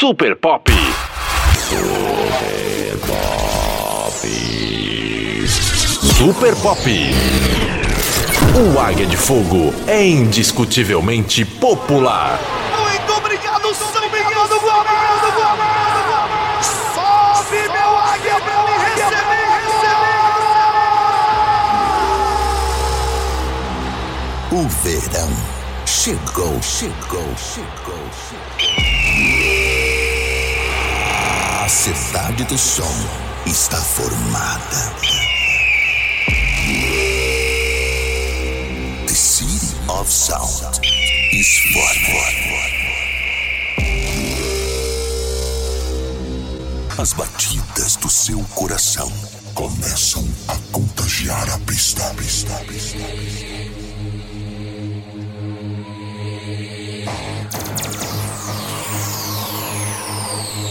Super Pop. Super Pop. Super Pop. O Águia de Fogo é indiscutivelmente popular. Muito obrigado, São Miguel do Guamá! Sobe, meu águia, pra me receber, receber! O verão chegou, chegou, chegou, chegou. Cidade do som está formada. The City of Sound is formed. As batidas do seu coração começam a contagiar a pista. pista, pista, pista.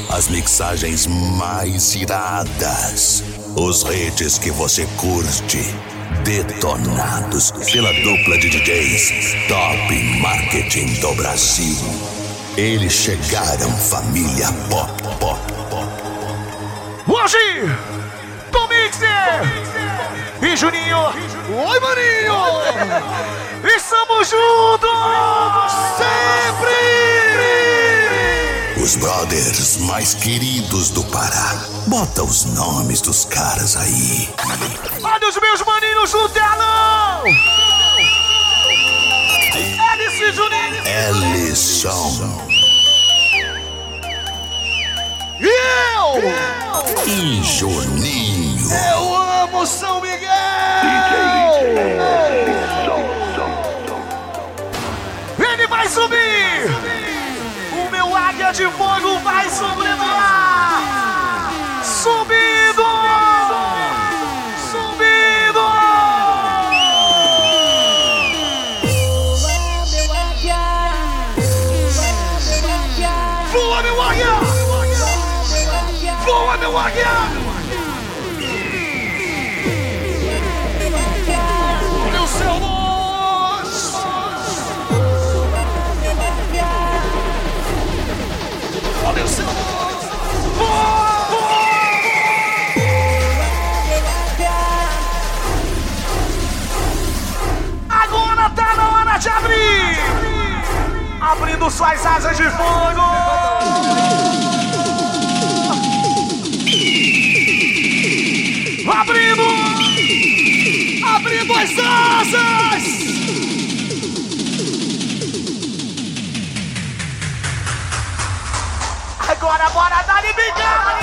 As mixagens mais iradas. Os hits que você curte. Detonados pela dupla de DJs Top Marketing do Brasil. Eles chegaram, família Pop Pop Pop. Hoje, com Mixer e Juninho. Oi, maninho! Estamos juntos sempre! Os brothers mais queridos do Pará. Bota os nomes dos caras aí. Olha os meus maninhos no telão! Hélice Juninho! Ellison eu! e Juninho. Eu amo São Miguel! Ele vai subir! O meu águia de fogo vai sobrevoar! Subindo! Subindo! Voa, meu águia! Voa, meu águia! Meu Abrindo suas asas de fogo! Abrindo! Abrindo as asas! Agora bora dar bicada!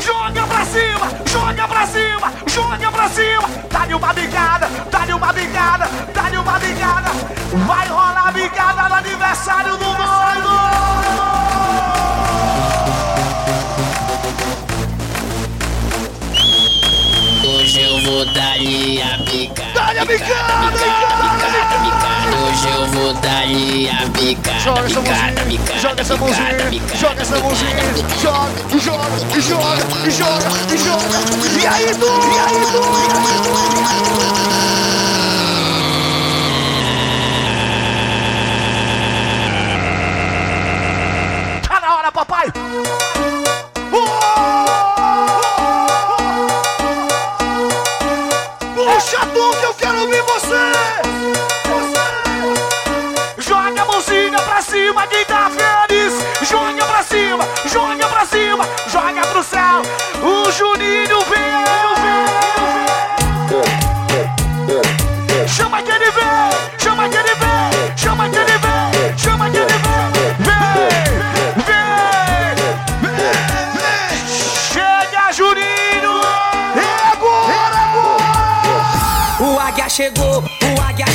Joga pra cima! Joga pra cima! Joga pra cima! Dá-lhe uma bicada! Dá-lhe uma bicada! Dá-lhe Vai rolar a bicada no aniversário do noivo! Hoje eu vou dar-lhe a picada. Dá-lhe a bicada! Picada, picada. Hoje eu vou dar-lhe a picada. Joga essa picada, mãozinha, picada, joga essa picada, mãozinha, picada, joga essa mãozinha, joga, joga, joga, joga, joga. E aí, tu? E aí, tu?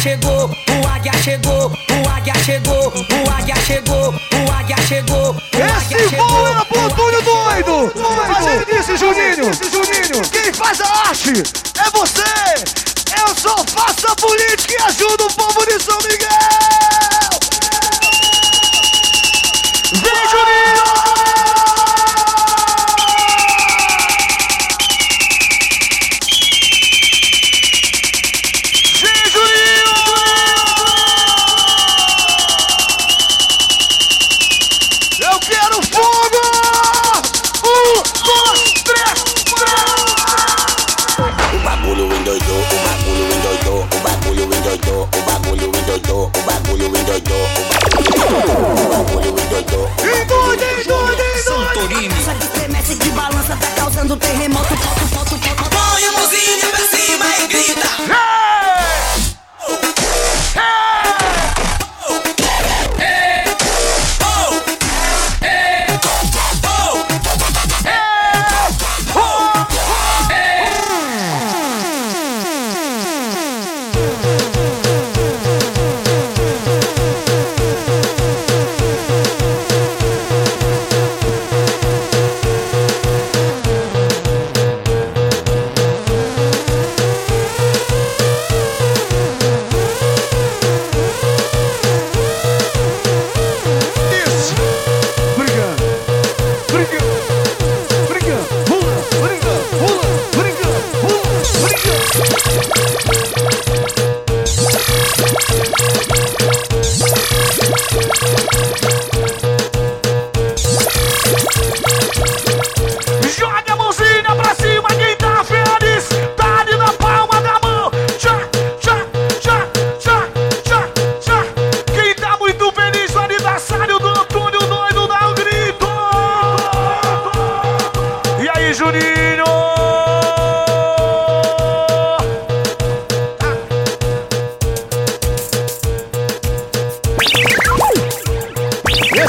Chegou, o águia chegou, o águia chegou, o águia chegou, o águia chegou, o Esse voo era pro Túlio doido! Mas ele disse, Juninho, Juninho, quem faz a arte é você! Eu só faço a política e ajudo o povo de São Miguel!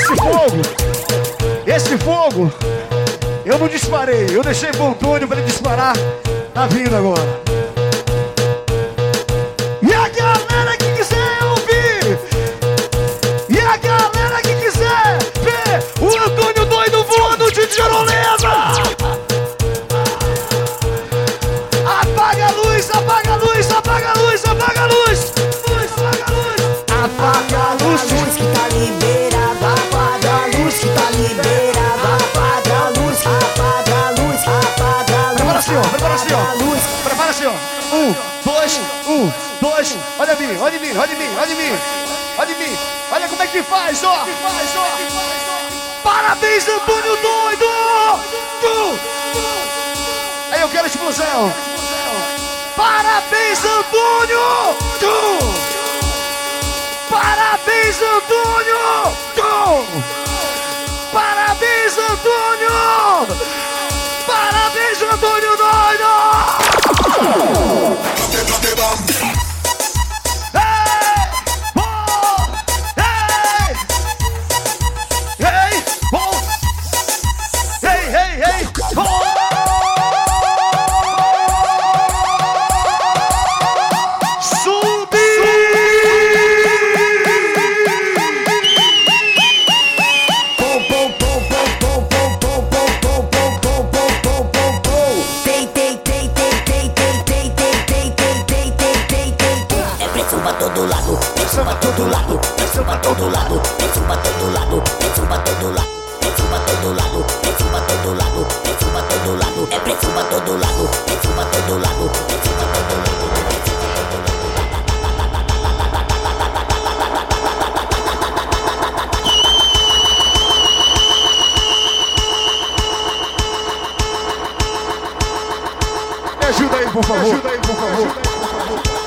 Esse fogo, esse fogo, eu não disparei. Eu deixei o Antônio para ele disparar. Tá vindo agora. que faz, ó. Que faz, ó. Parabéns, Antônio Doido! Tu! Aí eu quero explosão. Parabéns, Antônio! Tu! Parabéns, Antônio! Tu! Parabéns, Antônio! Parabéns, Antônio Doido!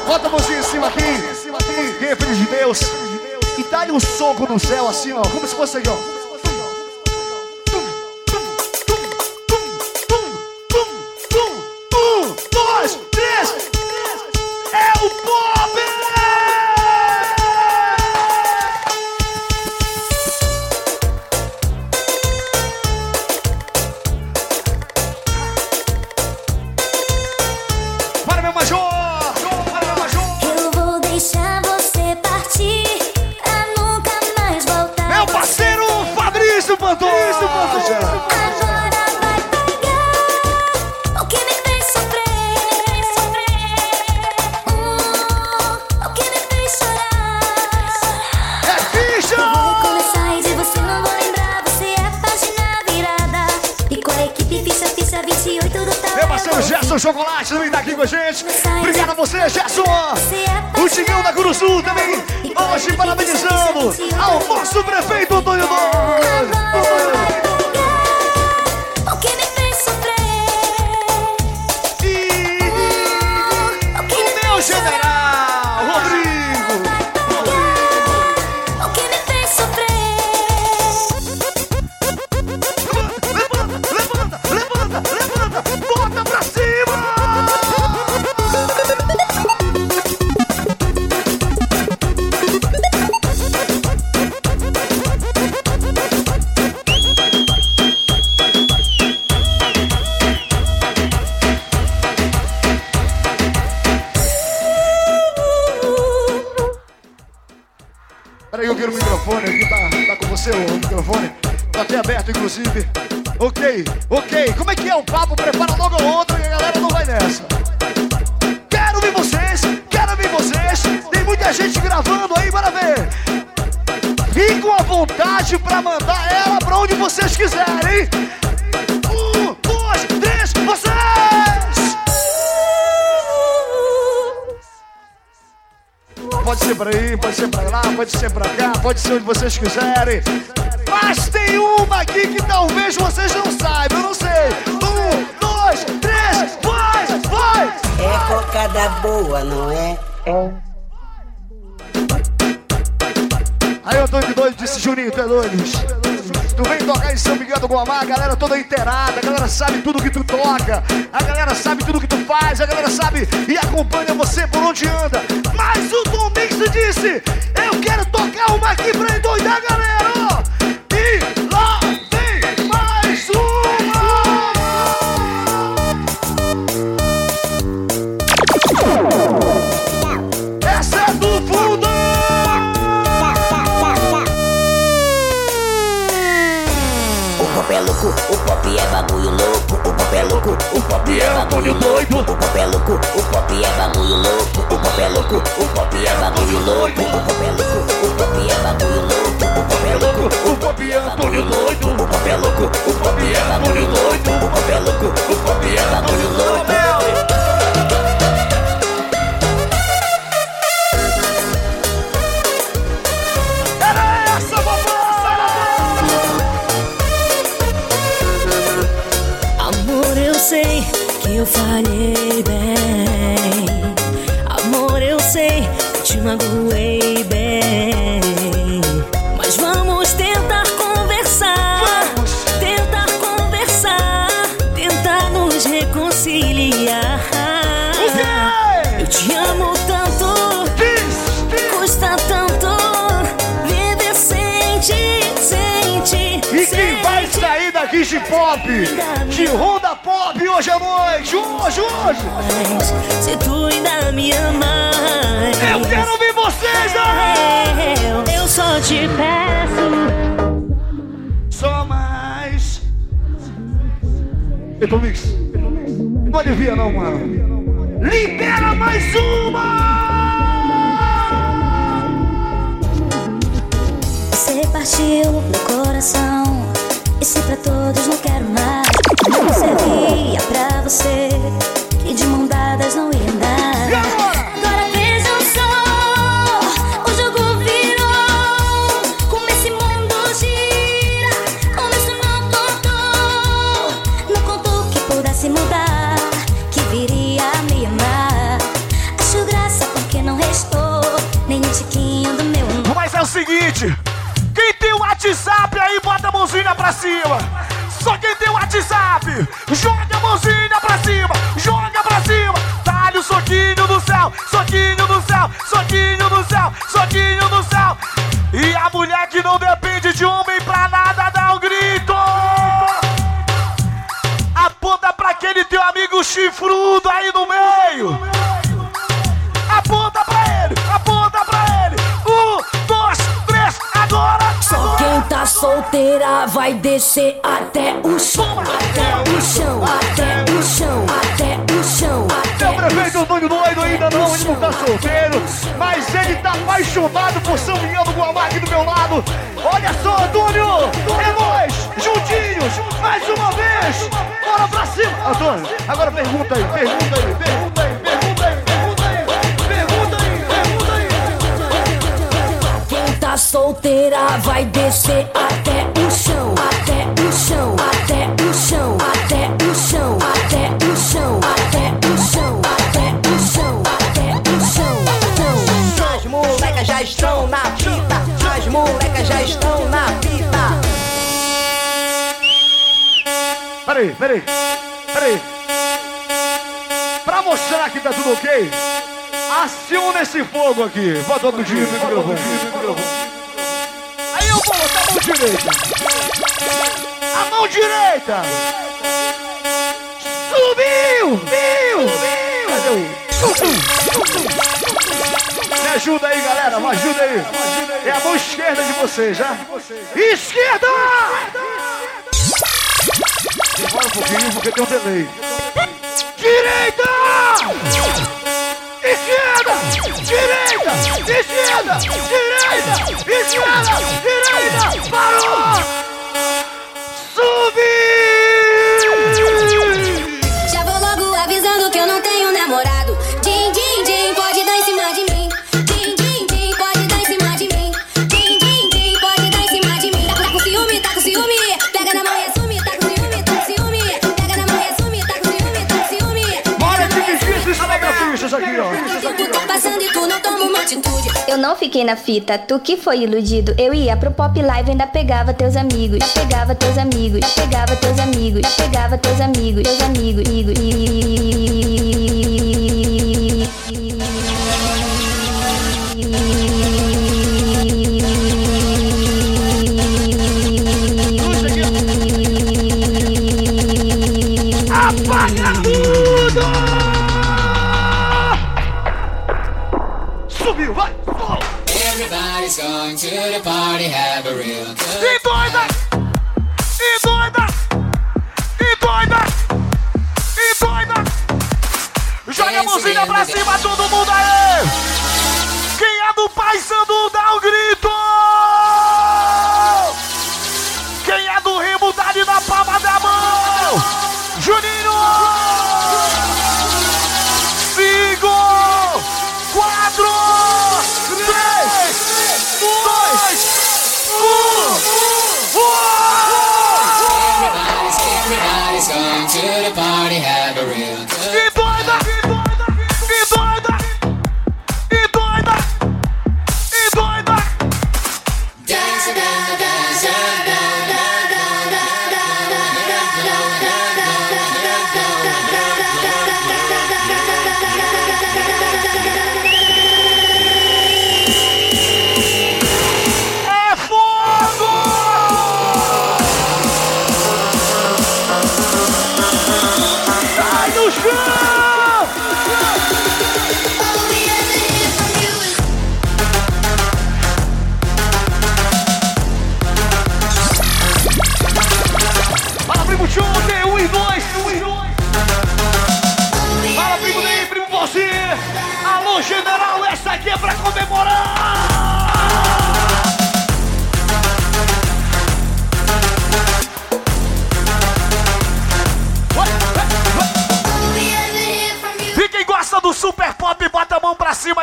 Bota a mãozinha em cima aqui, em cima aqui, filho de Deus. E dá-lhe um soco no céu assim, ó. Como se fosse, ó. Pode ser pra aí, pode ser pra lá, pode ser pra cá, pode ser onde vocês quiserem. Mas tem uma aqui que talvez vocês não saibam, eu não sei. Um, dois, três, vai, vai! É cocada boa, não é? Aí eu tô de doido, disse Juninho, tu é doido. Tu vem tocar em São Miguel do Guamá, a galera toda inteirada, a galera sabe tudo que tu toca, a galera sabe tudo que tu faz, a galera sabe e acompanha você por onde anda. Mas o Tom Mix disse: Eu quero tocar uma aqui pra endoidar a galera. Louco, o pop é bagulho louco. O pop é louco, o pop é bagulho doido. O pop é louco, o pop é bagulho louco. O pop é louco, o pop é bagulho louco. O pop é louco, o pop é bagulho louco. O pop é louco, o pop é bagulho doido. O pop é louco, o pop é bagulho doido. O pop é louco, o pop é bagulho louco. Eu falhei bem. Amor, eu sei te magoei bem. Mas vamos tentar conversar. Tentar conversar. Tentar nos reconciliar. Eu te amo tanto. Custa tanto viver sem ti, sem ti. E quem vai sair daqui de pop, de hoje à noite, hoje, hoje. Se tu ainda me amas, Eu quero ouvir vocês, né? eu, eu só te peço. Só mais. Eto Mix, não alivia não, mano. Libera mais uma! Você partiu meu coração. E se pra todos não quero mais, não servia pra você. E de mão dadas não ia andar. Agora? Agora veja só, o jogo virou. Como esse mundo gira, como isso não contou. Não contou que pudesse mudar, que viria a me amar. Acho graça porque não restou nem um tiquinho do meu amor. Mas é o seguinte, quem tem o WhatsApp aí, bota a mãozinha pra cima. Chifrudo aí no meio. Aponta pra ele, aponta pra ele. Um, dois, três, agora! Só quem tá solteira vai descer até o chão, até o chão, até o chão, até o chão, É o prefeito Antônio Doido ainda não, ele não tá solteiro, mas ele tá apaixonado por São Miguel do Guamá aqui do meu lado. Olha só, Antônio! Antônio, agora pergunta aí, pergunta aí, pergunta aí, pergunta aí, pergunta aí, pergunta aí, pergunta aí. Quem tá solteira vai descer até o chão, até o chão, até o chão, até o chão, até o chão, até o chão, até o chão, até o chão. As molecas já estão na fita. As molecas já estão na fita. Peraí, peraí, peraí. Pra mostrar que tá tudo ok, aciona esse fogo aqui. Bota outro dia no microfone. Aí eu vou botar a mão direita. A mão direita. Subiu! Subiu! Cadê o... Me ajuda aí, galera, me ajuda aí. É a mão esquerda de vocês, já? Esquerda! Demora um pouquinho porque tem um delay. Direita! Esquerda! Direita! Esquerda! Direita! Esquerda! Direita! Parou! Aqui, ó. O tempo tá passando e tu não toma uma atitude. Eu não fiquei na fita, tu que foi iludido. Eu ia pro pop live, ainda pegava teus amigos. Ainda pegava teus amigos, ainda pegava teus amigos, pegava teus amigos, teus amigos. amigos. Everybody's going to the party, have a real good E doida! E doida! E doida! E doida! Joga a mãozinha pra cima, todo mundo aí! Quem é do Pai Sandu, dá um grito!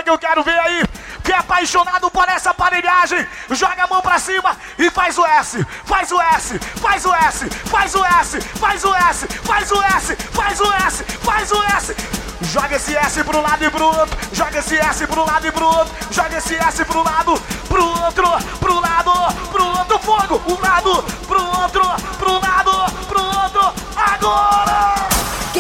Que eu quero ver aí. Que é apaixonado por essa aparelhagem, joga a mão pra cima e faz o S, faz o S, faz o S, faz o S, faz o S, faz o S, faz o S, faz o S. Joga esse S pro lado e pro outro, joga esse S pro lado e pro outro, joga esse S pro lado, pro outro, pro lado, pro outro, fogo, um lado, pro outro, pro lado, pro outro, agora!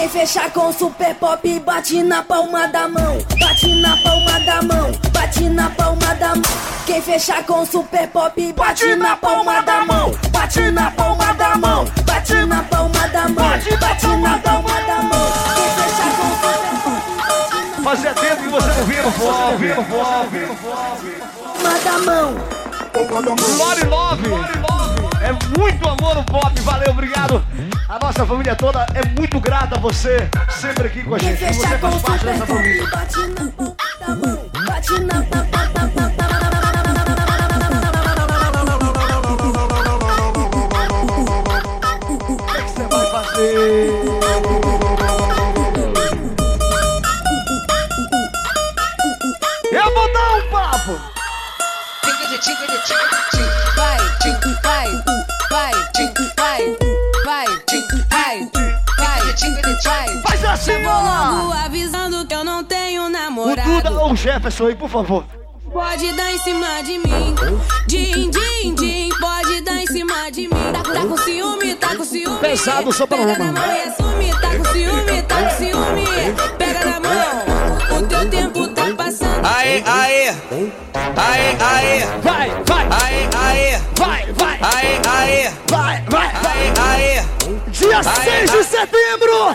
Quem fechar com super pop bate na palma da mão, bate na palma da mão, bate na palma da mão. Quem fechar com super pop bate na palma da mão, bate na palma da mão, bate na palma da mão, bate na palma da mão. Quem fechar com super pop Fazia tempo que você não via no Fove. palma da mão. Lore Love. É muito amor no pop, valeu, obrigado. A nossa família toda é muito grata a você, sempre aqui com a gente. Você faz parte dessa família. bate na da mão, bate na palma da assim, Logo avisando que eu não tenho O Duda namorado. ou o Jefferson aí, por favor. Pode dar em cima de mim. Din, din, din, pode dar em cima de mim. Tá, tá com ciúme, tá com ciúme. Pesado, só pra Pega na mão e assume, tá com ciúme, tá com ciúme. Pega na mão, o teu tempo tá passando. Aê, aê, aê, aê, Vai, vai, aê, aê, vai, aê, aê, vai, vai, aê, aê. Dia 6 de setembro,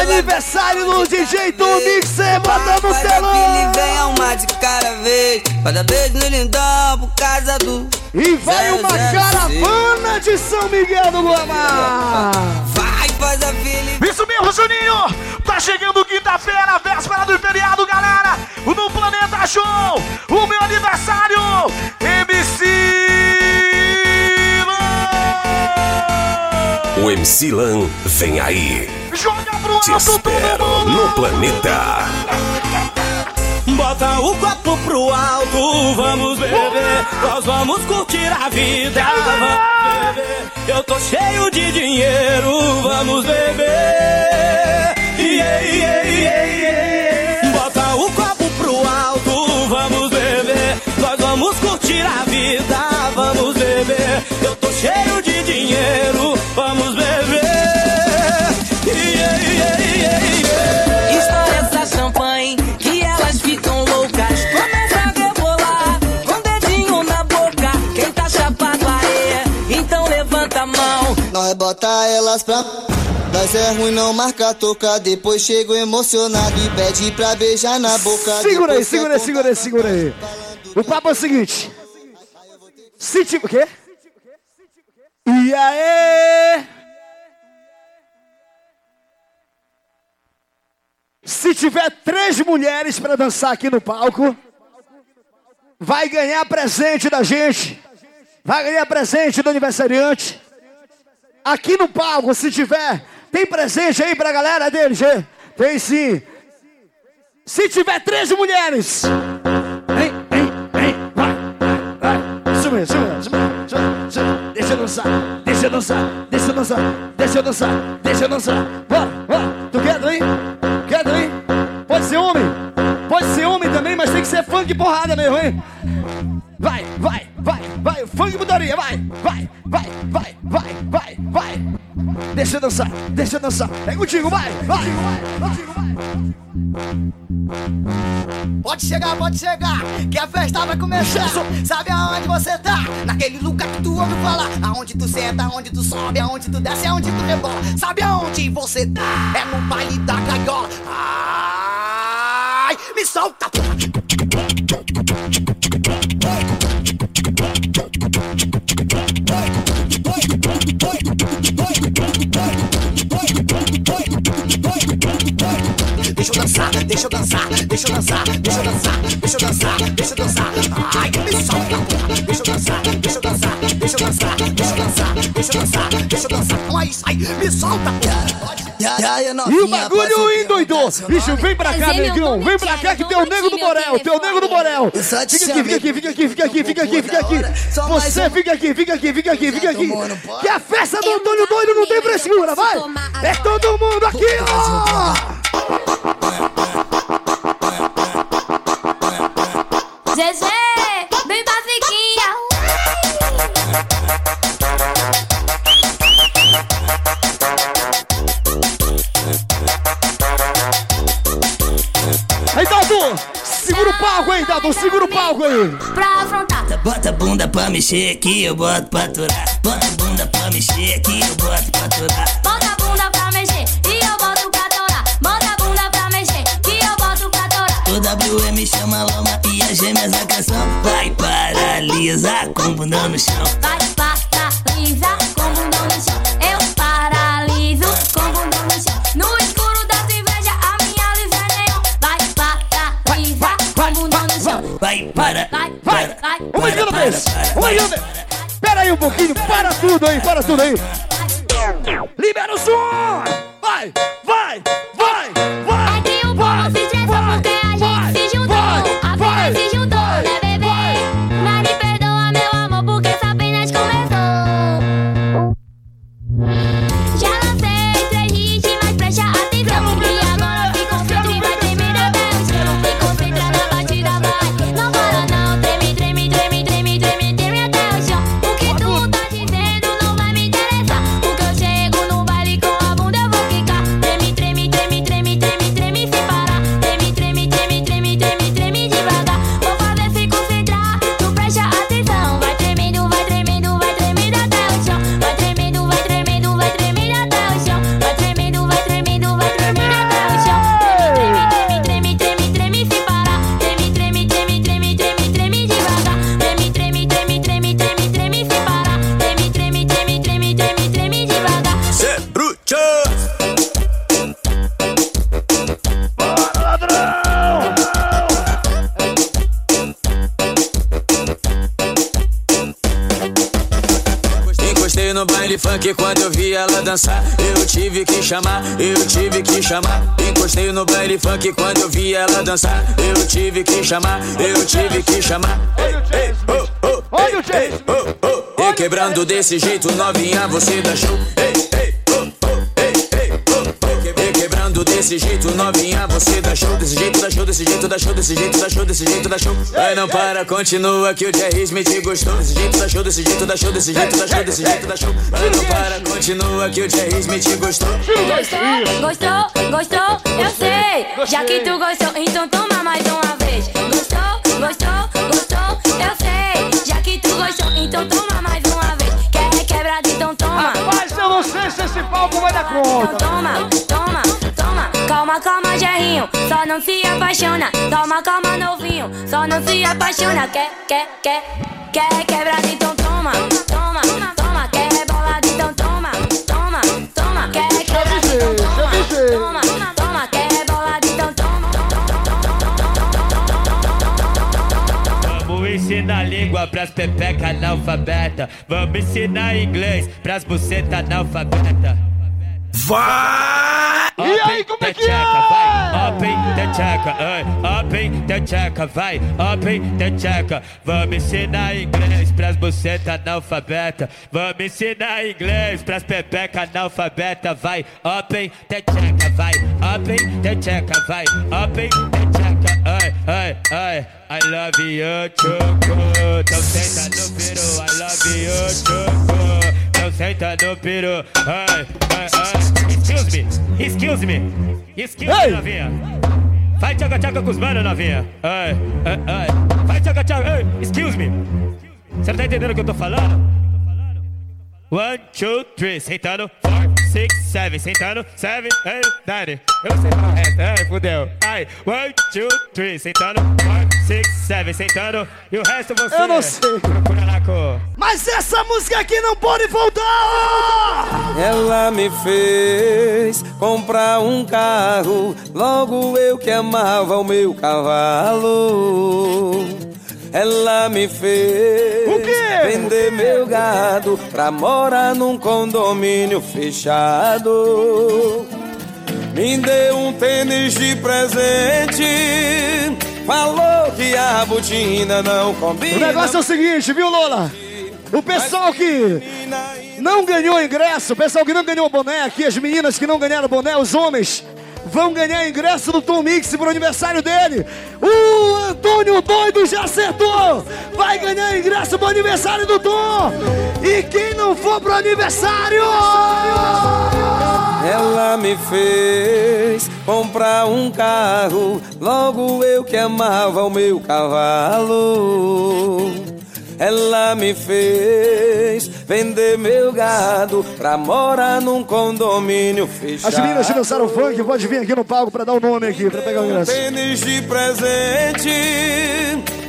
aniversário do DJ Tom Mixer, bota no Faz a fila telão. e vem uma de cada vez. Vez no lindão por causa do. E vai uma caravana de São Miguel do Guamá. Vai, faz a fila e Isso mesmo, Juninho! Tá chegando quinta-feira, véspera do feriado, galera! No Planeta Show, o meu aniversário! MC O MC Lan vem aí. Joga pro Te alto espero no planeta. Bota o copo pro alto, vamos beber. Nós vamos curtir a vida, vamos beber. Eu tô cheio de dinheiro, vamos beber. Yeah, yeah, yeah, yeah. Bota o copo pro alto, vamos beber. Nós vamos curtir a vida, vamos beber. Eu tô cheio de dinheiro, vamos beber. Yeah, yeah, yeah, yeah. Estoura essa champanhe que elas ficam loucas. Começa a rebolar com o dedinho na boca. Quem tá chapado areia, então levanta a mão. Nós bota elas pra. Mas é ruim não marcar toca. Depois chego emocionado e pede pra beijar na boca. Segura aí, segura aí, segura aí, segura aí. O papo é o seguinte. Se tiver. O quê? E aí? Se tiver três mulheres pra dançar aqui no palco, vai ganhar presente da gente. Vai ganhar presente do aniversariante. Aqui no palco, se tiver, tem presente aí pra galera dele, G? Tem sim. Se tiver três mulheres. Hein, hein, hein, vai, vai. Mesmo, isso mesmo, isso mesmo, isso mesmo, dançar, deixa eu dançar, deixa eu dançar, deixa eu dançar, deixa eu dançar. Bora, bora. Tu quer aí? Quer aí? Pode ser homem, pode ser homem também, mas tem que ser funk porrada mesmo, hein? Vai, vai, vai, vai, funk putaria, vai, vai, vai, vai, vai, vai, vai. Deixa eu dançar, deixa eu dançar. É contigo, vai, vai, vai, vai. Pode chegar, pode chegar, que a festa vai começar. Sabe aonde você tá? Naquele lugar que tu ouve falar. Aonde tu senta, aonde tu sobe, aonde tu desce, aonde tu rebola. Sabe aonde você tá? É no baile da gaiola. Ai, me solta. Deixa eu dançar, deixa eu dançar, deixa eu dançar, deixa eu dançar, deixa eu dançar, deixa eu dançar. Ai, me solta, porra. Deixa eu dançar, deixa eu dançar, deixa eu dançar, deixa eu dançar, deixa eu dançar, deixa eu dançar. Então é isso aí, me solta, porra. E o bagulho endoidou. Bicho, vem pra cá, negão. Vem pra cá que tem o nego do Borel. Tem o nego do Borel. Fica aqui, fica aqui, fica aqui, fica aqui, fica aqui, fica aqui. Você fica aqui, fica aqui, fica aqui, fica aqui. Que a festa do Antônio Doido não tem frescura, vai. É todo mundo aqui, ó. Zezé, vem pra fiquinha. Aí, Dado, segura o palco aí, Dado, segura o palco aí. Pra afrontar. Bota a bunda pra mexer aqui, eu boto pra aturar. Bota a bunda pra mexer aqui, eu boto pra aturar. Bota torar. O WM chama Loma e as gêmeas a canção. Vai paralisar com bunda no chão. Vai paralisar com bundão no chão. Eu paraliso com bundão no chão. No escuro das invejas, a minha luz é neon. Vai paralisar com bundão no chão. Vai para, Vai, vai, vai. Uma de cada vez. Uma de cada vez. Pera aí um pouquinho, para tudo aí, para tudo aí. Libera o som! Vai, vai, tive que chamar, eu tive que chamar. Encostei no baile funk quando eu vi ela dançar. Eu tive que chamar, eu tive que chamar. Ei, ei, oh, oh, Olha o Jason. oh, oh. E quebrando desse jeito, novinha, você dá show. Desse jeito, novinha, você dá show. Desse jeito, dá show, desse jeito, dá show, desse jeito, dá show, desse jeito, dá show. Ai, não para, continua que o Jerry Smith gostou. Desse jeito, dá show, desse jeito, dá show, desse jeito, dá show, desse jeito, dá show. Ai, não para, continua que o Jerry Smith gostou. Gostou, gostou, gostou, eu sei. Já que tu gostou, então toma mais uma vez. Gostou, gostou, gostou, eu sei. Já que tu gostou, então toma mais uma vez. Quer quebrado, então toma. Rapaz, eu não sei se esse palco vai dar conta. Toma, toma, toma. Calma, Gerrinho. Só não se apaixona. Calma, calma, novinho. Só não se apaixona. Quer, quer, quer. Quer quebrado, então toma. Toma, toma. Quer bolado, então toma. Toma, toma. Quer quebrado, então toma. Toma, toma. Quer bolado, então toma. Vamos ensinar língua pras pepeca analfabeta. Vamos ensinar inglês pras buceta analfabeta. Vai! E aí, como é que é? Vai, open the checa, ai, open the checa, vai, open the checa. Vamos ensinar inglês pras buceta analfabeta. Vamos ensinar inglês pras pepeca analfabeta, vai, open the checa, vai, open the checa, vai, open the checa, ai, ai, ai. I love you, choco. Então senta no peru, I love you, choco. Então senta no peru, ai, ai, ai. Excuse me, excuse me, excuse me, novinha. Vai tchaca tchaca com os manos, novinha. Ai, ai, ai. Vai tchaca tchaca, ai, excuse me. Você não tá entendendo o que eu tô falando? One, two, three, sentando. Four, six, seven, sentando. Seven, eight, nine. Eu sei o resto, ai, fudeu. Ai, one, two, three, sentando. Four, six, seven, sentando. E o resto você. Eu não sei. Procura lá com. Mas essa música aqui não pode voltar! Ela me fez comprar um carro, logo eu que amava o meu cavalo. Ela me fez O quê? vender meu gado pra morar num condomínio fechado. Me deu um tênis de presente, falou que a botina não combina. O negócio é o seguinte, viu, Lola? O pessoal que não ganhou ingresso, o pessoal que não ganhou boné aqui, as meninas que não ganharam boné, os homens vão ganhar ingresso do Tom Mix pro aniversário dele. O Antônio Doido já acertou! Vai ganhar ingresso pro aniversário do Tom! E quem não for pro aniversário? Ela me fez comprar um carro, logo eu que amava o meu cavalo. Ela me fez vender meu gado pra morar num condomínio fechado. As meninas que dançaram funk, pode vir aqui no palco pra dar o nome aqui, pra pegar o ingresso. Tênis de presente,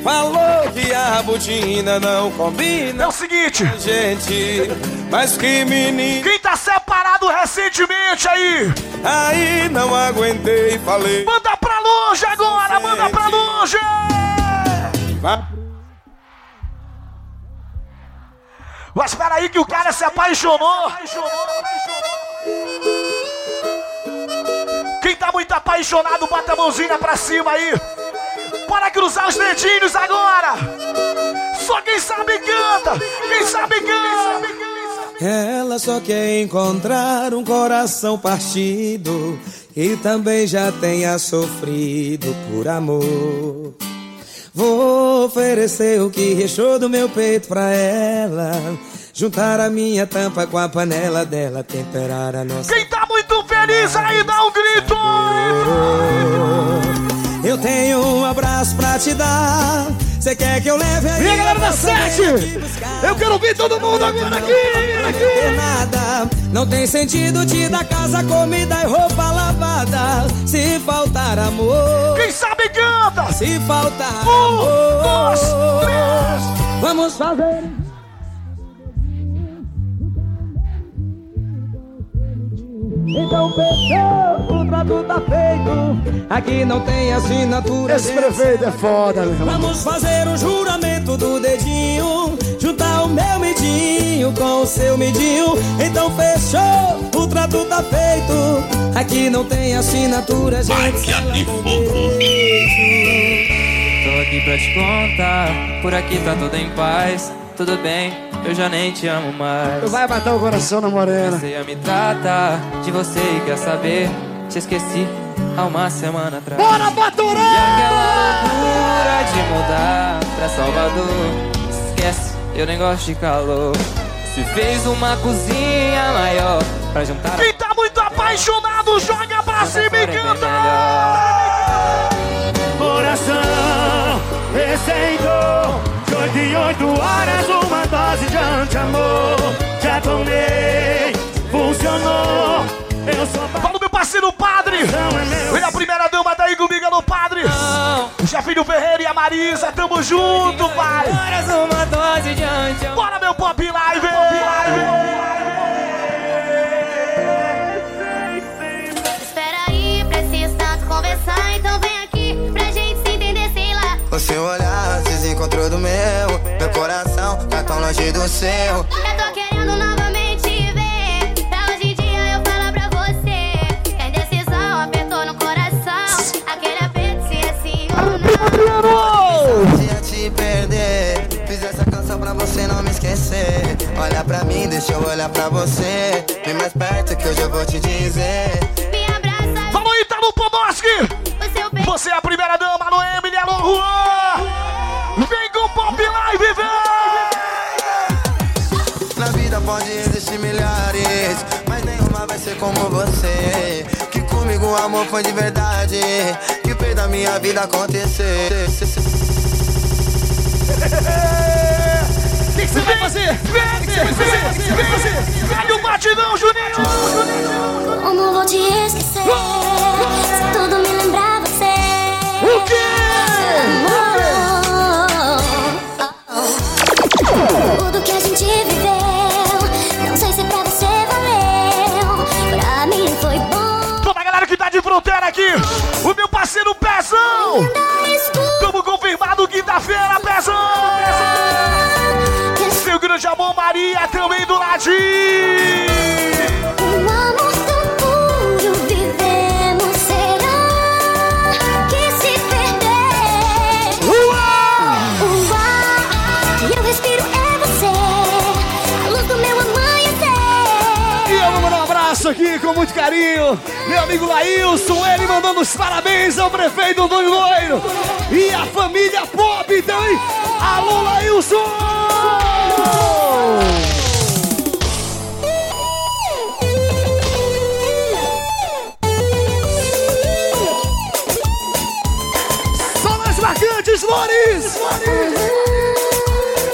falou que a botina não combina. É o seguinte, gente, mas que menino. Quem tá separado recentemente aí? Aí não aguentei, falei. Manda pra longe agora, manda pra longe! Vai. Mas peraí que o cara se apaixonou. Quem tá muito apaixonado, bota a mãozinha pra cima aí. Bora cruzar os dedinhos agora. Só quem sabe canta. Quem sabe canta. Ela só quer encontrar um coração partido que também já tenha sofrido por amor. Vou oferecer o que restou do meu peito pra ela. Juntar a minha tampa com a panela dela, temperar a nossa. Quem tá muito feliz aí, dá um grito. Eu tenho um abraço pra te dar. Você quer que eu leve aí? E aí, galera da sete? Eu quero ouvir todo mundo agora aqui. aqui. Nada, não tem sentido te dar casa, comida e roupa lavada. Se faltar amor. Quem sabe canta. Se faltar Um, amor. dois, três. Vamos fazer. Então fechou, o trato tá feito. Aqui não tem assinatura. Esse prefeito é foda, meu irmão. Vamos fazer o juramento do dedinho. juntar o meu midinho com o seu midinho. Então fechou, o trato tá feito. Aqui não tem assinatura, gente. De fogo. Tô aqui pra te contar, por aqui tá tudo em paz. Tudo bem, eu já nem te amo mais. Tu vai matar o coração na morena. Você ia me tratar de você e quer saber? Te esqueci há uma semana atrás. Bora, Baturão! E aquela loucura de mudar pra Salvador. Esquece, eu nem gosto de calor. Se fez uma cozinha maior pra juntar. Quem tá muito apaixonado, joga pra cima e canta! Coração receitou De oito horas uma dose de anti-amor Já tomei, funcionou Eu sou Fala meu parceiro padre! Ele é a primeira dama daí comigo no padre! O Jefinho Ferreira e a Marisa, tamo junto, pai! Horas uma dose de anti-amor Bora meu pop live! Espera aí, tanto conversar, então vem aqui pra gente se entender, sei lá. O seu olhar se desencontrou do Meu coração tá tão longe do seu Eu tô querendo novamente te ver. Pra hoje em dia eu falar pra você. Que a indecisão apertou no coração. Aquele aperto se assim Se ia te perder Fiz essa canção pra você não me esquecer Olha pra mim, deixa eu olhar pra você Vem mais perto que hoje eu vou te dizer Me abraça, aí, tá no beijo. Você é a primeira dama, alô Emily, alô como você Que comigo o amor foi de verdade Que fez da minha vida acontecer O que você vai fazer? Vem, vem, vem, vem! Vem o batidão, Juninho! Como vou te esquecer? Se tudo me lembrar você. O quê? Aqui, o meu parceiro Pezão! Tamo confirmado quinta-feira, Pezão! Seu grande amor Maria também do ladinho! Muito carinho. Meu amigo Laílson, ele mandando os parabéns ao prefeito do Loiro. E a família Pop também. Alô, Laílson! Só mais marcantes, Loris!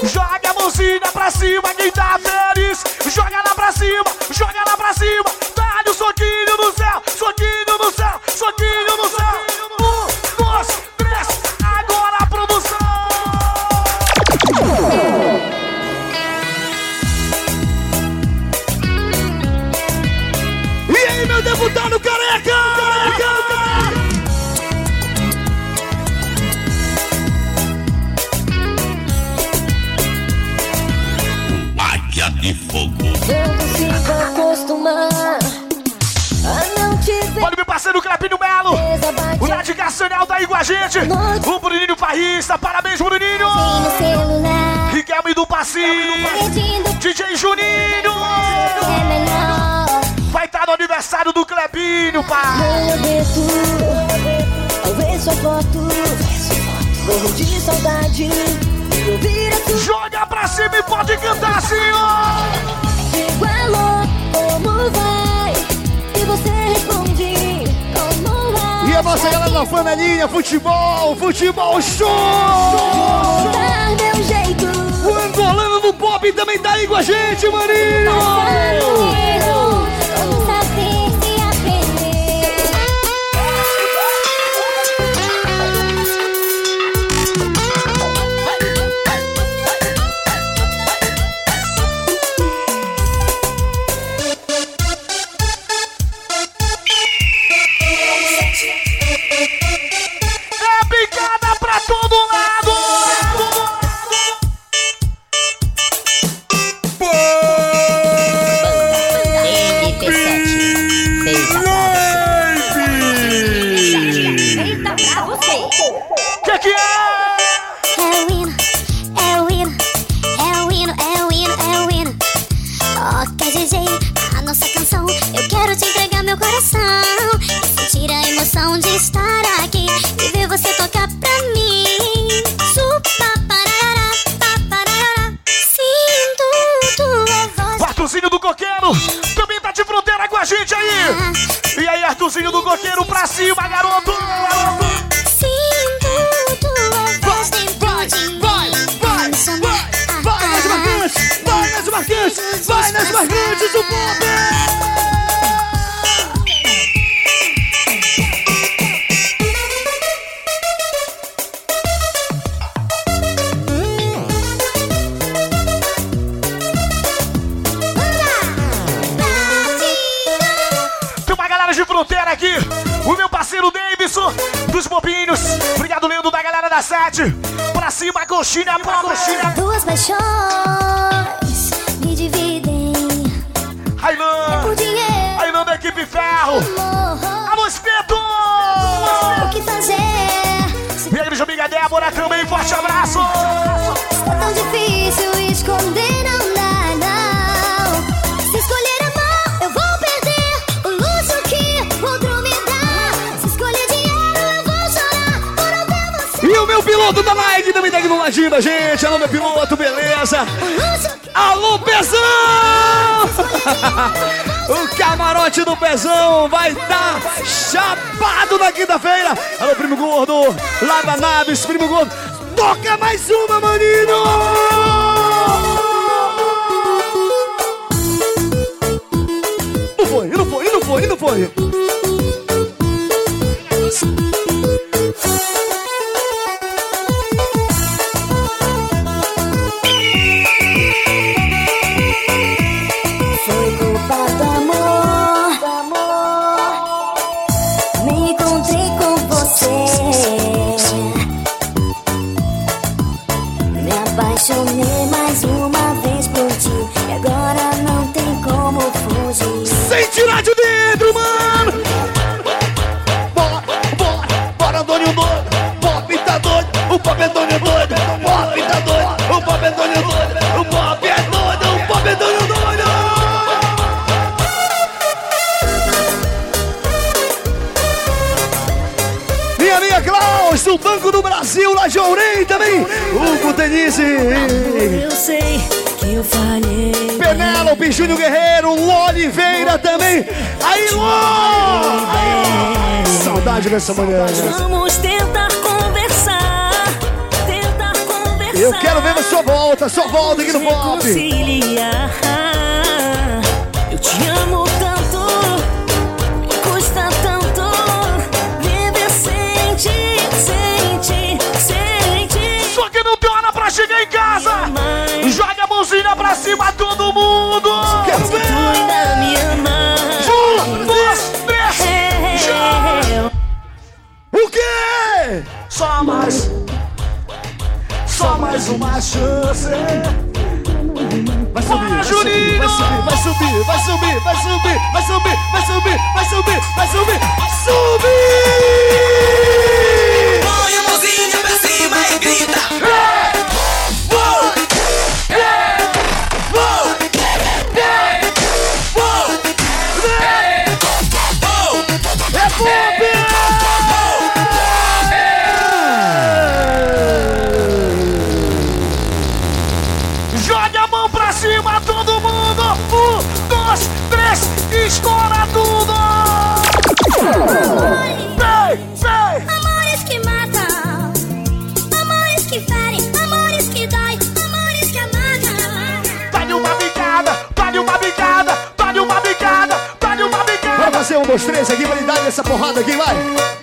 Joga a mãozinha pra cima, quem tá feliz. Joga lá pra cima, a gente. O Bruninho Parrista, parabéns, Bruninho. Riquelme do Passinho. DJ Juninho. Vai estar no aniversário do a tua Joga pra cima e pode cantar alô, como vai? A nossa galera da panelinha, futebol, futebol show! Jeito. O angolano do pop também tá aí com a gente, maninho! bombado na quinta-feira. Alô, primo gordo, lá da Naves, primo gordo. Toca mais uma, maninho! Não foi, não foi, não foi, não foi. Denise. Eu sei que eu falhei. Penélope, Júnior Guerreiro, Ló Oliveira também. Aí, Ló! Saudade dessa manhã. Vamos tentar conversar. Tentar conversar. Eu quero ver a sua volta, sua volta aqui no pop. Eu te amo subir, vai subir, vai subir, vai subir, vai subir, vai subir, vai subir, subir! Põe a mãozinha pra cima e grita! Yeah! escola tudo! Vem, vem! Amores que matam, amores que ferem, amores que dão, amores que amam. Dá-lhe uma bicada, dá-lhe uma bicada, dá-lhe uma bicada, dá-lhe uma bicada. Vai fazer um, dois, três aqui pra ele dar essa porrada Quem vai.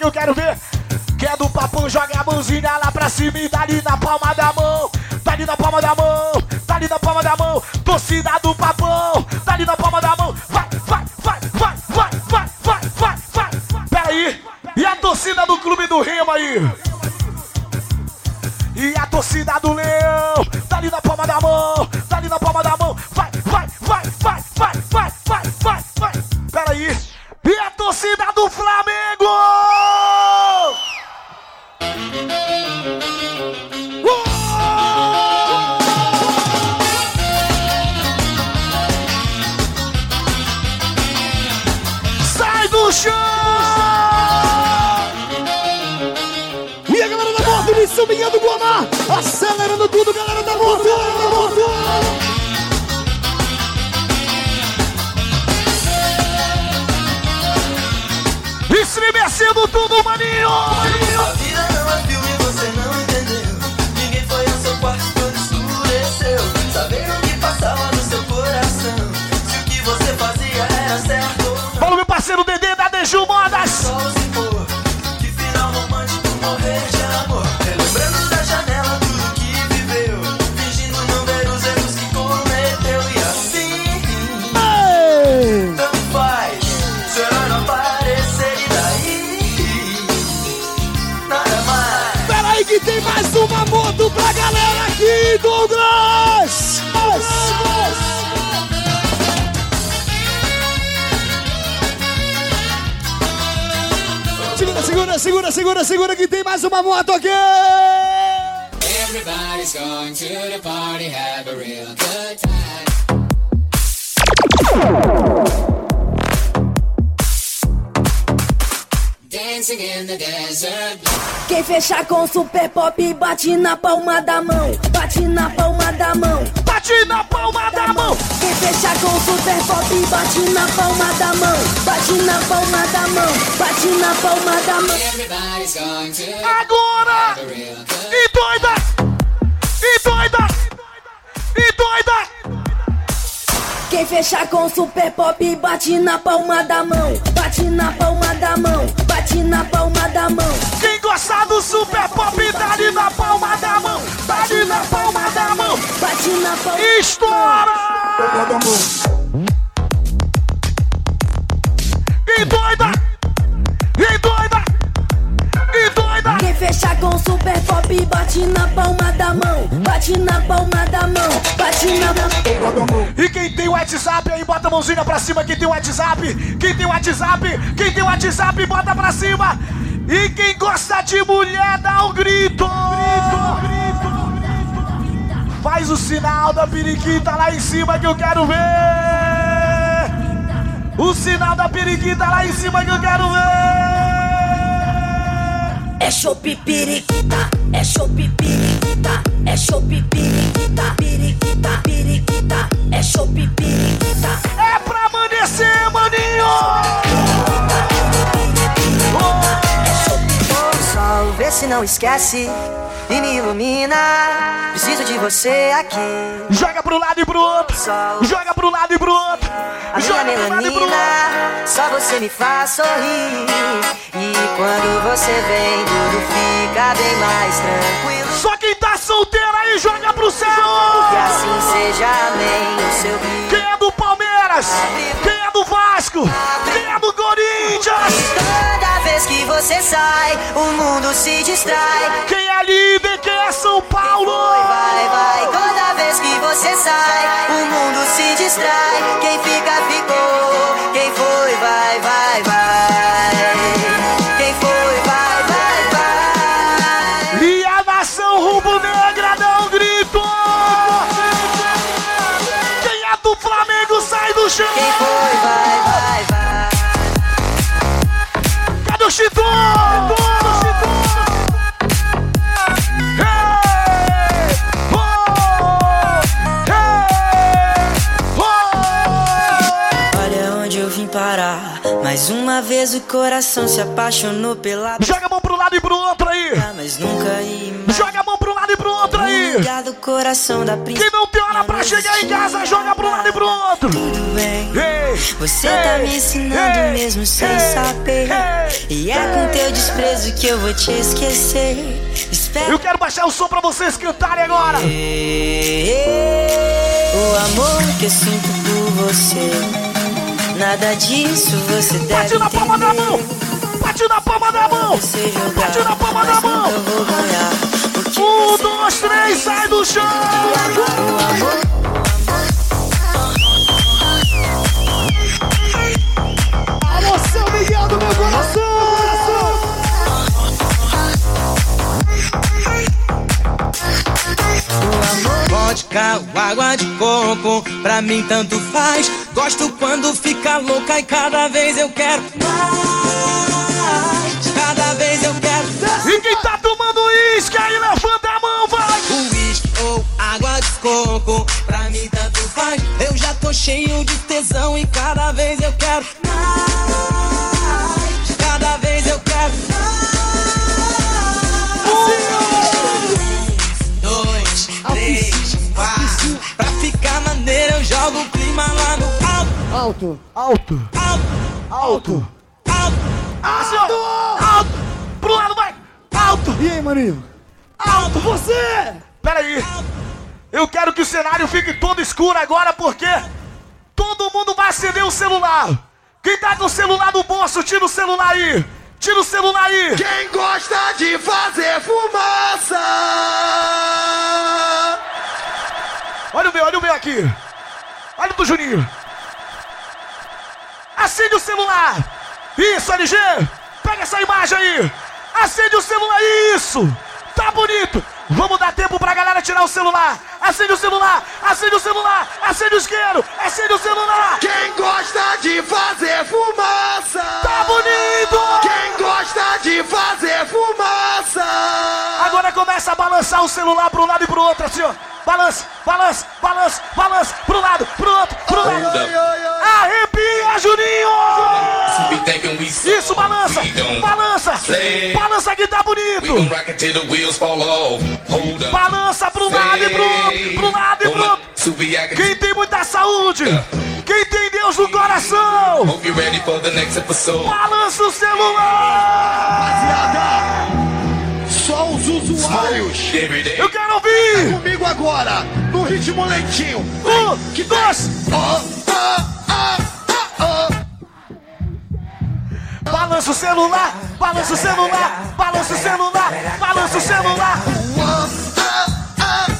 Que eu quero ver. Quem é do Papão, joga a mãozinha lá pra cima e dá ali na palma da mão. Dá ali na palma da mão, dá ali na palma da mão. Torcida do Papão, dá ali na palma da mão. Vai, vai, vai, vai, vai, vai, vai, vai, vai. Peraí, e a torcida do Clube do Remo aí? E a torcida do Leão, tá ali na palma da mão, tá ali na palma da mão. Segura, segura, que tem mais uma moto aqui! Everybody's going to the party, have a real good time. Dancing in the desert. Quem fechar com super pop bate na palma da mão, bate na palma da mão, bate na palma da mão. Quem fechar com super pop bate na palma da mão, bate na palma da mão, na palma da mão. Everybody's going to the Agora! E doida! E doida! E doida! Quem fechar com super pop bate na palma da mão, bate na palma da mão, bate na palma da mão. Quem gostar do super pop, dá ali na palma da mão, dá ali na palma da mão. Bate na palma. Estoura! E doida! Fechar com super pop bate na palma da mão, bate na palma da mão, bate na mão. E quem tem WhatsApp aí, bota a mãozinha pra cima. Quem tem WhatsApp, quem tem WhatsApp, quem tem WhatsApp, bota pra cima. E quem gosta de mulher, dá um grito. Faz o sinal da periquita lá em cima que eu quero ver. O sinal da periquita lá em cima que eu quero ver. É chope periquita, é chope periquita, é chope periquita, periquita, periquita, é chope periquita. É pra amanhecer, maninho! O sol, vê se não esquece e me ilumina. Preciso de você aqui. Joga pro lado e pro outro. Joga pro lado e pro outro. A minha Joga pro lado e pro outro. melanina, só você me faz sorrir. E quando você vem, tudo fica bem mais tranquilo. Só quem tá solteiro aí, joga pro céu! Que assim seja, amém. O seu brilho. Quem é do Palmeiras? Quem é do Vasco? Quem é do Corinthians? Toda vez que você sai, o mundo se distrai. Quem é líder? Quem é São Paulo? Vai, vai, toda vez que você sai, o mundo se distrai. Quem fica, ficou. Quem foi, Quem foi, vai, vai, vai. Cadê o Chitão? Olha onde eu vim parar. Mais uma vez o coração se apaixonou pela. Joga a mão pro lado e pro outro aí! Mas nunca ia Joga a mão outro aí! lugar do coração da princesa. Quem não hora pra chegar em casa, joga pro lado e pro outro! Tudo bem. Ei, Você ei, tá me ensinando ei, mesmo sem saber. E é com teu desprezo que eu vou te esquecer. Espero Eu quero baixar o som pra vocês cantarem agora! o amor que eu sinto por você. Nada disso você deve Bate na palma da mão! Bate na palma da mão! Bate na palma da mão! Dois, três, sai do chão! Alô, São Miguel do meu coração! Vodka ou água de coco, pra mim tanto faz. Gosto quando fica louca e cada vez eu quero mais. Cada vez eu quero E quem tá tomando uísque aí, levanta coco, pra mim tanto faz. Eu já tô cheio de tesão e cada vez eu quero mais. Cada vez eu quero Um, dois, três, quatro. Pra ficar maneiro eu jogo o clima lá no alto. Alto, Alto! Alto, Alto! alto. Alto! Alto! Pro lado, vai! Alto! E aí, maninho? Alto! Você! Pera aí! Eu quero que o cenário fique todo escuro agora, porque todo mundo vai acender o celular! Quem tá com o celular no bolso, tira o celular aí! Tira o celular aí! Quem gosta de fazer fumaça? Olha o meu, olha o meu aqui! Olha o do Juninho! Acende o celular! Isso, LG! Pega essa imagem aí! Acende o celular, isso! Tá bonito! Vamos dar tempo pra galera tirar o celular! Acende o celular! Acende o celular! Acende o isqueiro! Acende o celular! Quem gosta de fazer fumaça? Tá bonito! Quem gosta de fazer fumaça? Agora começa a balançar o celular pro lado e pro outro, assim, ó. Balança, balança, balança, balança, pro lado, pro outro, pro lado. Arrepia, Juninho! Isso, balança, balança, balança que tá bonito. Balança pro lado e pro outro, pro lado e pro outro. Quem tem muita saúde, quem tem Deus no coração, balança o celular. Só os usuários. Eu quero ouvir. Comigo agora, no ritmo lentinho. Um, dois. Oh, oh, oh, oh, Balança o celular, balança o celular, balança o celular, balança o celular. Cadê,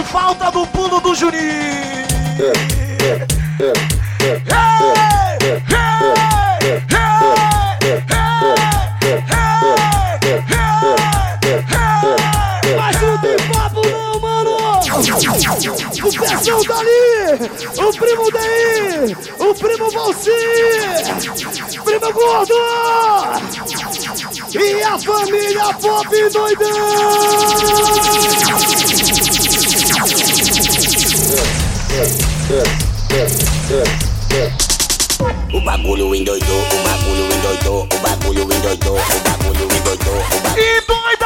Eu senti falta do pulo do Juninho. Mas não tem papo mano! O Pezão tá ali! O primo daí! O primo Valci! Primo Gordo! E a família Pop doidão! O bagulho endoidou, o bagulho endoidou, o bagulho endoidou, o bagulho endoidou, o bagulho.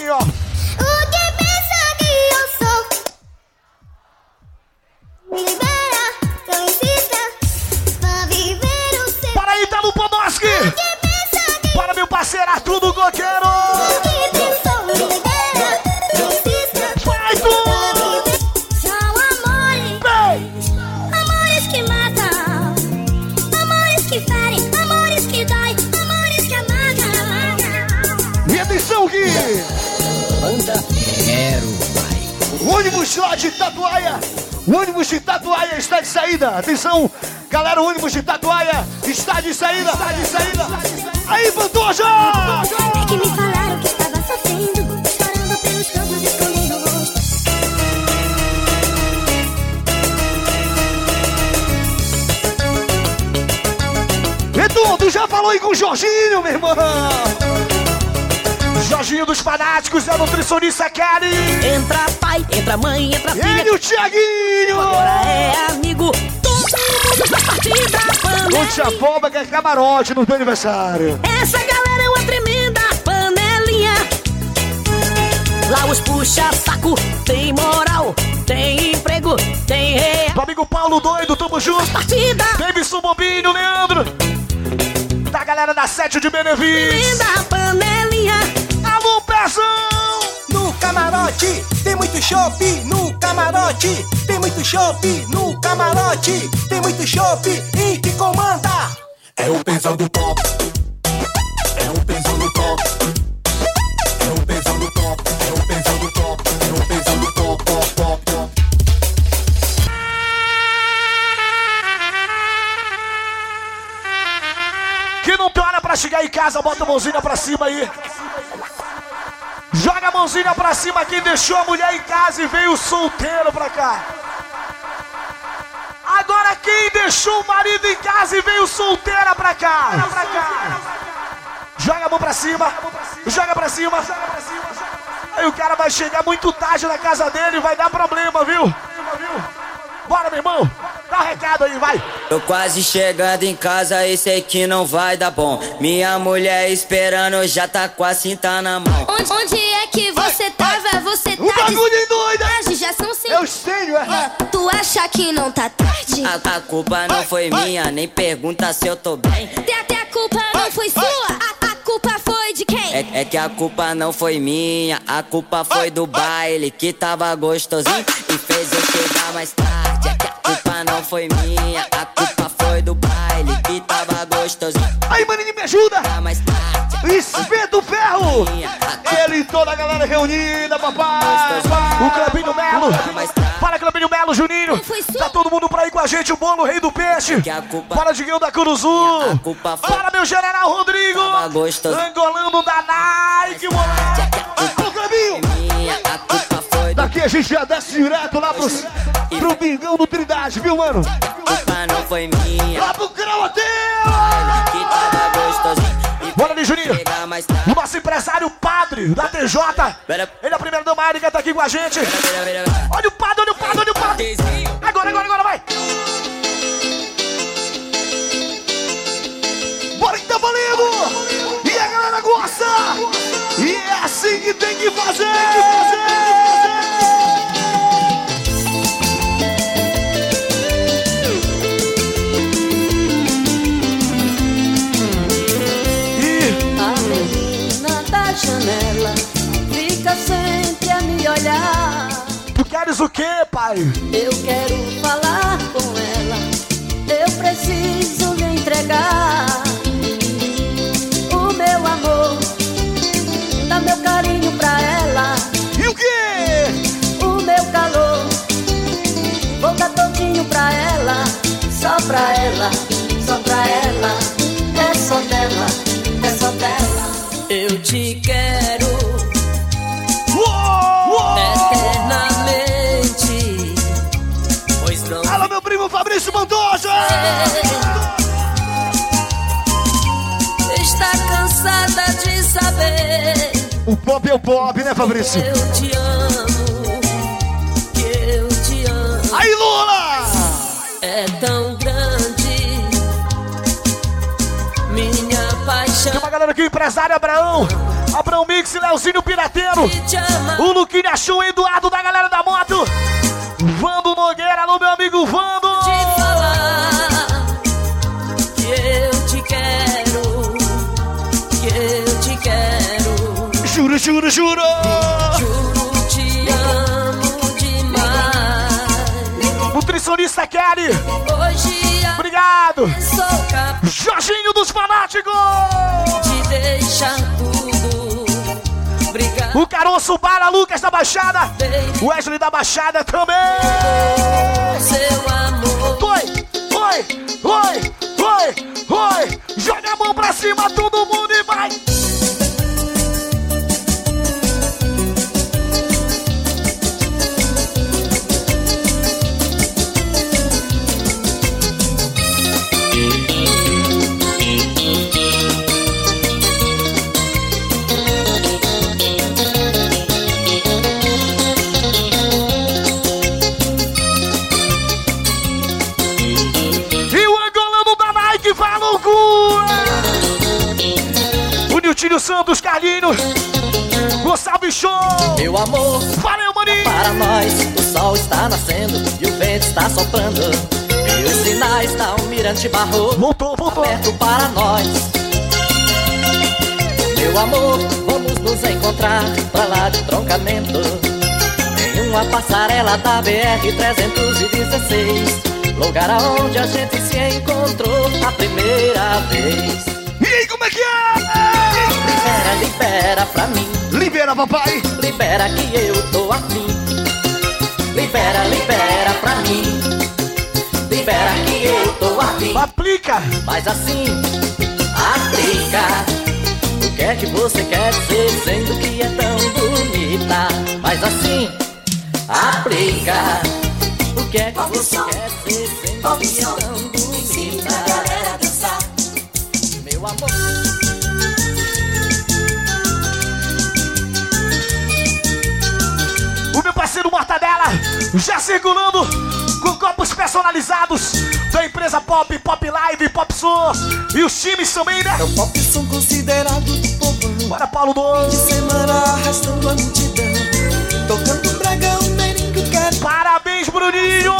Pra mim ônibus lá de Tatuaia! O ônibus de Tatuaia está de saída! Atenção! Galera, o ônibus de Tatuaia está de saída! Está de saída! Aí, Pantoja! É que me falaram que estava sofrendo Chorando pelos campos, escondendo o rosto Edu, tu já falou aí com o Jorginho, meu irmão! Jorginho dos Fanáticos, é a nutricionista Kelly! Entra pai, entra mãe, entra filha. Ele o Thiaguinho! Agora é amigo. Todo mundo faz parte da panela. Que é camarote no teu aniversário. Essa galera é uma tremenda panelinha. Lá os puxa-saco, tem moral, tem emprego, tem real. Meu amigo Paulo Doido, tamo junto! Partida, Davidson Bobinho, Leandro! Da galera da Sete de Benevis! tremenda panelinha. No camarote tem muito chopp, no camarote tem muito chopp, no camarote tem muito chopp e que comanda É o pesão do pop. É o pesão do pop. É o pesão do pop. É o pesão do pop. É o pesão do pop, pop, pop, pop. Que não hora pra chegar em casa, bota a mãozinha pra cima aí. Joga a mãozinha pra cima quem deixou a mulher em casa e veio solteiro pra cá. Agora quem deixou o marido em casa e veio solteira pra cá. Joga a mão pra cima. Joga pra cima. Aí o cara vai chegar muito tarde na casa dele e vai dar problema, viu? Bora, meu irmão. Dá um recado aí, vai. Tô quase chegando em casa, esse aqui não vai dar bom. Minha mulher esperando, já tá com a cinta na mão. Onde, onde é que você tava? Você O Tu acha que não tá tarde? A, a culpa não foi minha, nem pergunta se eu tô bem. Até, até a culpa não foi sua. A, a culpa foi de quem? É, é que a culpa não foi minha, a culpa foi do baile que tava gostosinho e fez eu chegar mais tarde. É que a culpa não foi minha, a culpa foi do baile que tava gostosinho. Aí, maninho, me ajuda! Mais tarde. Espeto Ferro! Ele e toda a galera reunida, papai! O Clebinho Melo. Fala, Clebinho Melo, Juninho. Tá todo mundo pra ir com a gente, o bolo Rei do Peixe. Fala, Diguinho da Curuzu. Fala, meu General Rodrigo. Angolano da Nike, moleque. Ô, Clebinho! Daqui a gente já desce direto lá pro, pro Bingão do Trindade, viu, mano? culpa não foi minha. Lá pro Grau Hotel! Que tava gostosinho. Bora ali, Juninho. O nosso empresário padre da TJ. Ele é o primeiro dama Erika, tá aqui com a gente. Olha o padre, olha o padre, olha o padre. Agora, agora, agora, vai. Bora que tá valendo! E a galera gosta! E é assim que tem que fazer! A queres o quê, pai? Eu quero falar com ela. Eu preciso lhe entregar o meu amor. Dá meu carinho pra ela. E o quê? O meu calor. Vou dar todinho pra ela. Só pra ela, só pra ela. É só dela, é só dela. Eu te Mandoja! Está cansada de saber O pop é o pop, né, Fabrício? eu te amo. Que eu te amo. Aí, Lula! É tão grande minha paixão. Tem uma galera aqui, empresário Abraão. Abraão Mix, Leozinho Pirateiro. O Luquinha Show, Eduardo da galera da moto. Vando Nogueira, alô, meu amigo Vando. Juro, juro, juro! Juro, te amo demais. Nutricionista Kelly. Hoje Obrigado. Jorginho dos Fanáticos. de deixar tudo. Obrigado. O Caroço Bala, Lucas da Baixada. Wesley da Baixada também. Seu amor. Oi, oi, oi, oi, oi. Joga a mão pra cima, todo Santos, Carlinho, Gonçalves Show! Meu amor, valeu, maninho! Para nós, o sol está nascendo e o vento está soprando. E os sinais da Almirante Barroso voltou, voltou. aberto para nós. Meu amor, vamos nos encontrar pra lá de troncamento. Em uma passarela da BR-316. Lugar aonde a gente se encontrou a primeira vez. Libera, libera pra mim. Libera, papai. Libera que eu tô afim. Libera, libera pra mim. Libera que eu tô afim. Aplica! Mas assim, aplica. O que é que você quer dizer dizendo que é tão bonita? Mas assim, aplica. O que é que você quer dizer dizendo que é tão bonita? Meu amor. Já circulando com copos personalizados da empresa Pop, Pop Live, Pop Som e os times também, né? É o Pop Som considerado do povo. Para Paulo Dom. De semana arrastando a multidão. Tocando bragão, merengue, cara. Parabéns, Bruninho!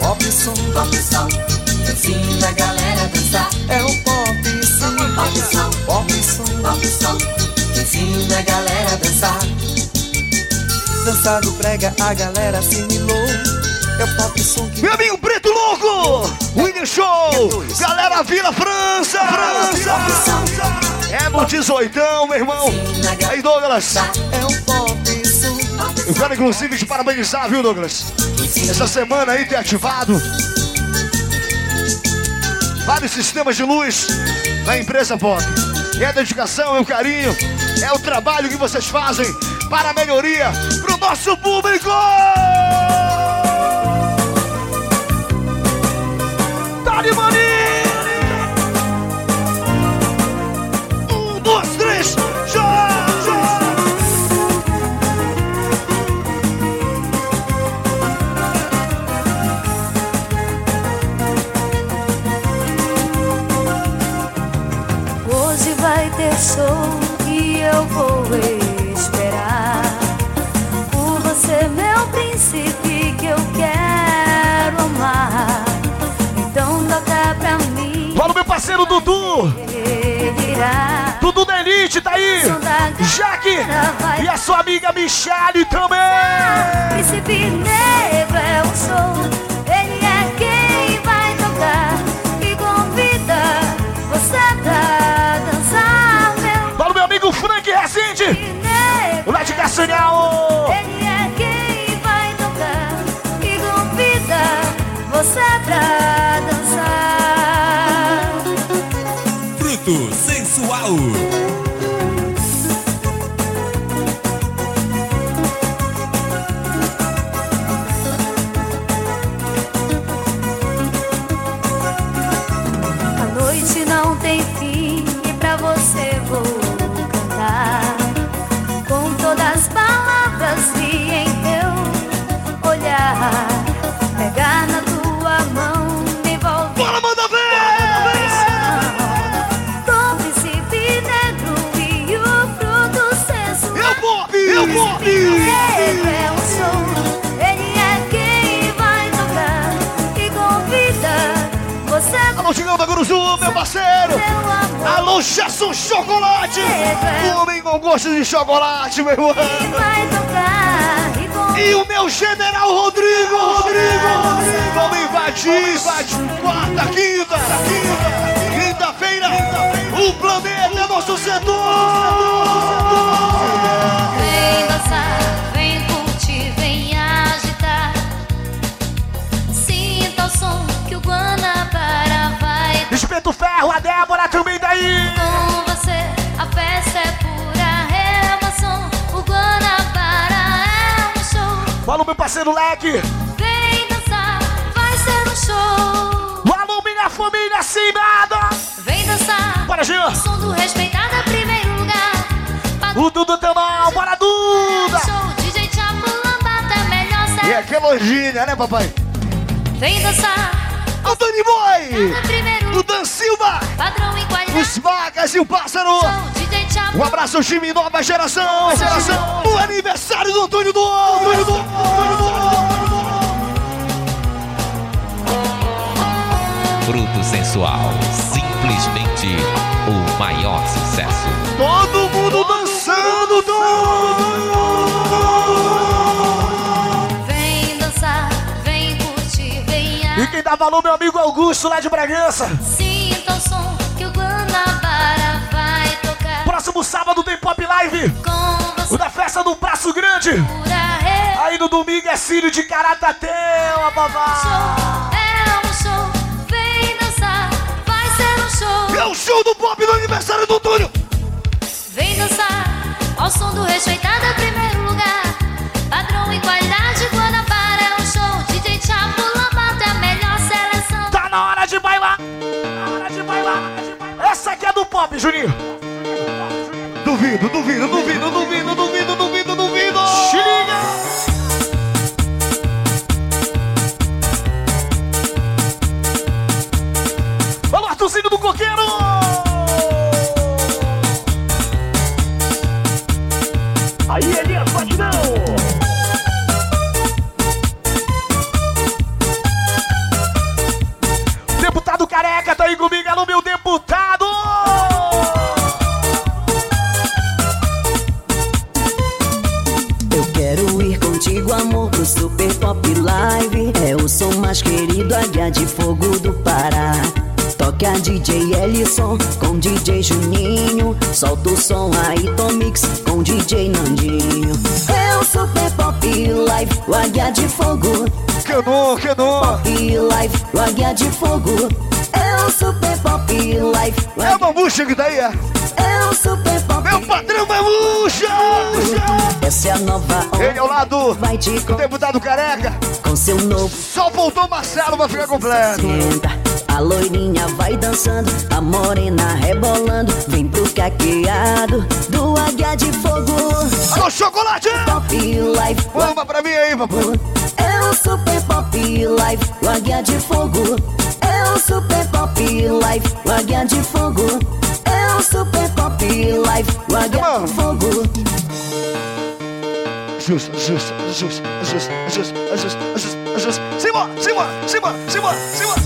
Pop Som, Pop Som, ensina a galera a dançar. É o Pop Som, Pop Som, Pop Som, Pop Som, ensina a galera a dançar. Dançado prega, a galera assimilou. É o pop som que. Meu amigo Preto Louco! William Show! Galera Vila França! França! É no 18, meu irmão! Aí, Douglas! É o pop som. Eu quero inclusive te parabenizar, viu, Douglas? Essa semana aí ter ativado vários sistemas de luz na empresa Pop. É a dedicação, é o carinho, é o trabalho que vocês fazem para a melhoria nosso público! Dali Mani! Um, dois, três, já! Hoje vai ter show e eu vou esperar príncipe, que eu quero amar. Então toca pra mim. Fala, meu parceiro Dudu! Dudu da Elite, tá aí! Jaque! E a sua amiga Michele também! Príncipe negro é o show, ele é quem vai tocar e convida você pra dançar, meu Fala, meu amigo Frank Resende! O lá de Castanhal! Alô, Gerson Chocolate! Homem com gosto de chocolate, meu irmão! e o meu general Rodrigo, Rodrigo! Vamos invadir, invadir! Quarta, quinta, quinta, quinta-feira, o planeta é nosso setor! Espeto Ferro, a Débora também daí! com você. A festa é pura emoção. O Guanabara é um show. Fala, meu parceiro Leque! Vem dançar, vai ser um show. Alô, minha família cimada! Vem dançar, Bora, Jean! som do respeitado é primeiro lugar. O Dudu também, bora Duda! Show, DJ Chapo Lambada, melhor E ser. aquela orgínia, né, papai? Vem dançar, O Dani Boy! primeiro O Dan Silva! Os Vagas e o Pássaro! Um abraço ao time Nova Geração! geração. O aniversário do Antônio do Antônio do Antônio do Fruto sensual. Simplesmente o maior sucesso. Valor, meu amigo Augusto, lá de Bragança! Sinta o som que o Guanabara vai tocar. Próximo sábado tem Pop Live! Com O da festa do Braço Grande! Aí no domingo é Círio de Caratateu, babá! É um show, vem dançar, vai ser um show. É o show do pop do aniversário do Antônio! Vem dançar, ao som do respeitado é de bailar! Na hora de bailar! Essa aqui é do pop, Juninho! Duvido, duvido, duvido, duvido, duvido, duvido, Ellison com DJ Juninho. Solta o som aí, Tomix com DJ Nandinho. É o Super Pop Live, o águia de fogo. Que não, que não. Pop Live, o águia de fogo. É o Super Pop Live. É o Mamuxa que tá aí, é? É o Super Pop Meu patrão Mamuxa! Essa é a nova onda. Ele ao lado Vai te do deputado careca. com seu novo Só faltou Marcelo pra ficar completo. A loirinha vai dançando, a morena rebolando, vem pro caqueado do águia de fogo. Alô, chocolate! Pop Live, Uma pra mim aí, papai. é o Super Pop Live, o águia de fogo. É o Super Pop Live, o águia de fogo. É o Super Pop Live, o águia de fogo. Justo, justo, justo, justo, justo, justo, justo, justo. Simbora, simbora, simbora, simbora, simbora.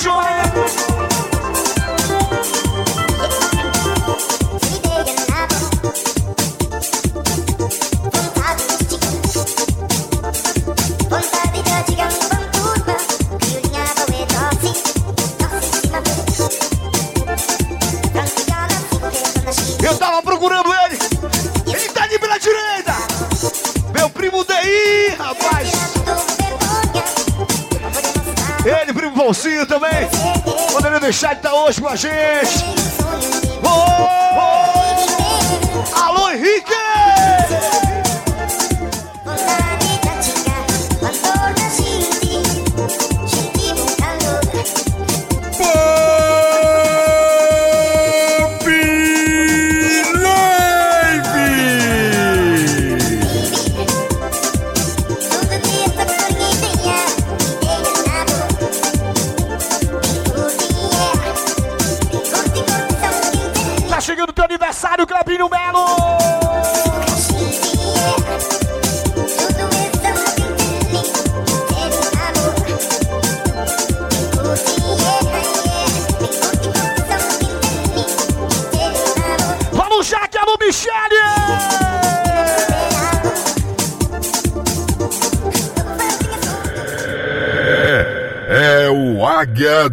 Para De estar hoje com a gente.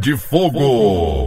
De Fogo.